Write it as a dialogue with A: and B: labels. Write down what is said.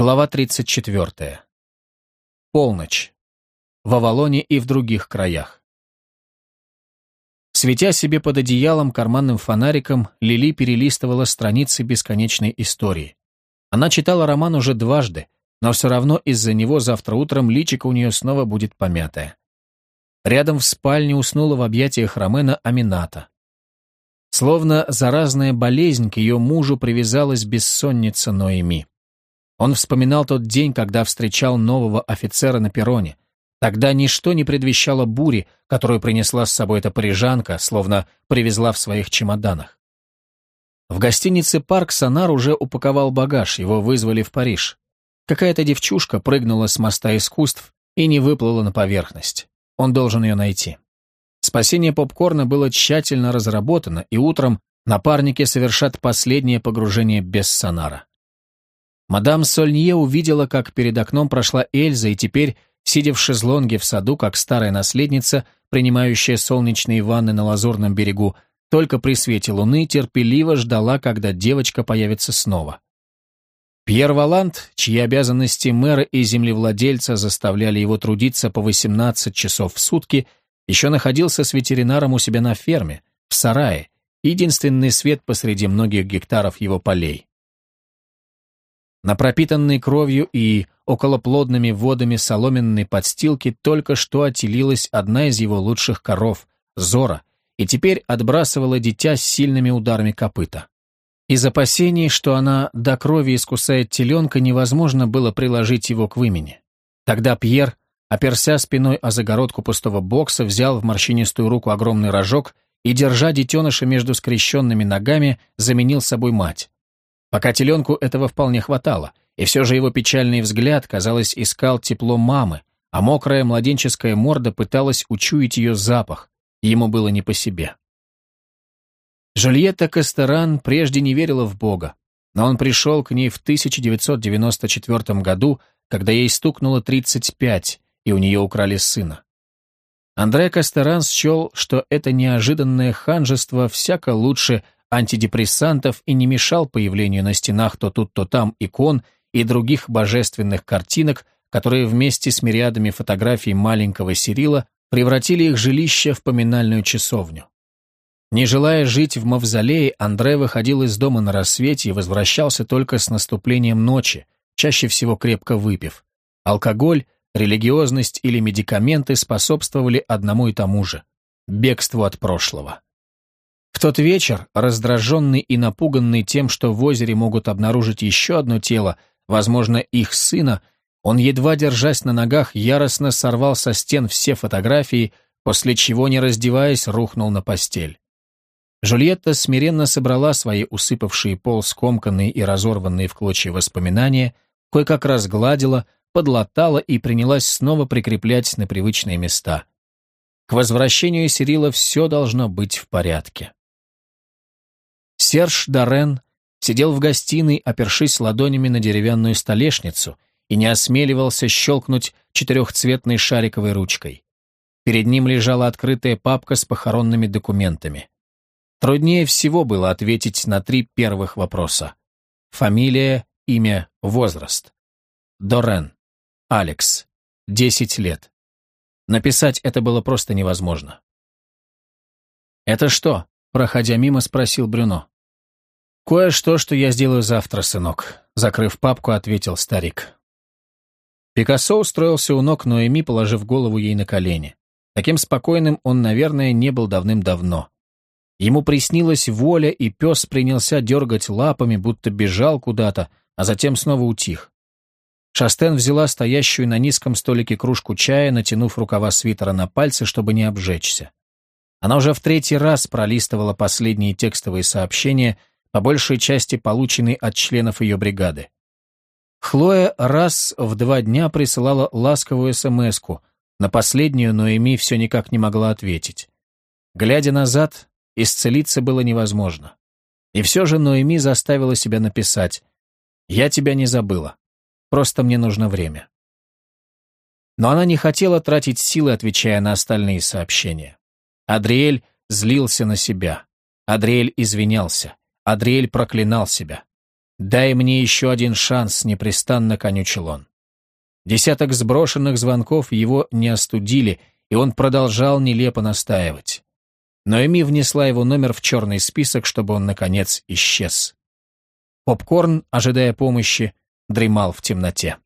A: Глава 34. Полночь. В Авалоне и в других краях. Светя себе под одеялом карманным фонариком, Лили перелистывала страницы бесконечной истории. Она читала роман уже дважды, но все равно из-за него завтра утром личико у нее снова будет помятое. Рядом в спальне уснула в объятиях Ромена Амината. Словно заразная болезнь к ее мужу привязалась бессонница Ноэми. Он вспоминал тот день, когда встречал нового офицера на перроне. Тогда ничто не предвещало бури, которую принесла с собой эта парижанка, словно привезла в своих чемоданах. В гостинице «Парк» Сонар уже упаковал багаж, его вызвали в Париж. Какая-то девчушка прыгнула с моста искусств и не выплыла на поверхность. Он должен ее найти. Спасение попкорна было тщательно разработано, и утром напарники совершат последнее погружение без сонара. Мадам Сольнье увидела, как перед окном прошла Эльза, и теперь, сидя в шезлонге в саду, как старая наследница, принимающая солнечные ванны на лазурном берегу, только при свете луны терпеливо ждала, когда девочка появится снова. Пьер Валант, чьи обязанности мэра и землевладельца заставляли его трудиться по 18 часов в сутки, еще находился с ветеринаром у себя на ферме, в сарае, единственный свет посреди многих гектаров его полей. На пропитанной кровью и околоплодными водами соломенной подстилки только что отелилась одна из его лучших коров, Зора, и теперь отбрасывала дитя с сильными ударами копыта. Из опасений, что она до крови искусает теленка, невозможно было приложить его к вымени. Тогда Пьер, оперся спиной о загородку пустого бокса, взял в морщинистую руку огромный рожок и, держа детеныша между скрещенными ногами, заменил собой мать. Пока теленку этого вполне хватало, и все же его печальный взгляд, казалось, искал тепло мамы, а мокрая младенческая морда пыталась учуять ее запах, и ему было не по себе. Жульетта Кастеран прежде не верила в Бога, но он пришел к ней в 1994 году, когда ей стукнуло 35, и у нее украли сына. Андре Кастеран счел, что это неожиданное ханжество всяко лучше антидепрессантов и не мешал появлению на стенах то тут, то там икон и других божественных картинок, которые вместе с мириадами фотографий маленького Сирила превратили их жилище в поминальную часовню. Не желая жить в мавзолее, Андре выходил из дома на рассвете и возвращался только с наступлением ночи, чаще всего крепко выпив. Алкоголь, религиозность или медикаменты способствовали одному и тому же – бегству от прошлого. Тот вечер, раздраженный и напуганный тем, что в озере могут обнаружить еще одно тело, возможно, их сына, он, едва держась на ногах, яростно сорвал со стен все фотографии, после чего, не раздеваясь, рухнул на постель. Жульетта смиренно собрала свои усыпавшие пол скомканные и разорванные в клочья воспоминания, кое-как разгладила, подлатала и принялась снова прикреплять на привычные места. К возвращению Сирила все должно быть в порядке. Серж Дорен сидел в гостиной, опершись ладонями на деревянную столешницу, и не осмеливался щелкнуть четырехцветной шариковой ручкой. Перед ним лежала открытая папка с похоронными документами. Труднее всего было ответить на три первых вопроса. Фамилия, имя, возраст. Дорен. Алекс. Десять лет. Написать это было просто невозможно. «Это что?» — проходя мимо, спросил Брюно. «Кое-что, что я сделаю завтра, сынок», — закрыв папку, ответил старик. Пикассо устроился у ног Ноэми, положив голову ей на колени. Таким спокойным он, наверное, не был давным-давно. Ему приснилась воля, и пес принялся дергать лапами, будто бежал куда-то, а затем снова утих. Шастен взяла стоящую на низком столике кружку чая, натянув рукава свитера на пальцы, чтобы не обжечься. Она уже в третий раз пролистывала последние текстовые сообщения, по большей части полученные от членов ее бригады. Хлоя раз в два дня присылала ласковую смс на последнюю Ноэми все никак не могла ответить. Глядя назад, Исцелиться было невозможно. И все же Ноэми заставила себя написать «Я тебя не забыла. Просто мне нужно время». Но она не хотела тратить силы, отвечая на остальные сообщения. Адриэль злился на себя. Адриэль извинялся. Адриэль проклинал себя. «Дай мне еще один шанс», — непрестанно конючил он. Десяток сброшенных звонков его не остудили, и он продолжал нелепо настаивать. Но Эми внесла его номер в черный список, чтобы он, наконец, исчез. Попкорн, ожидая помощи, дремал в темноте.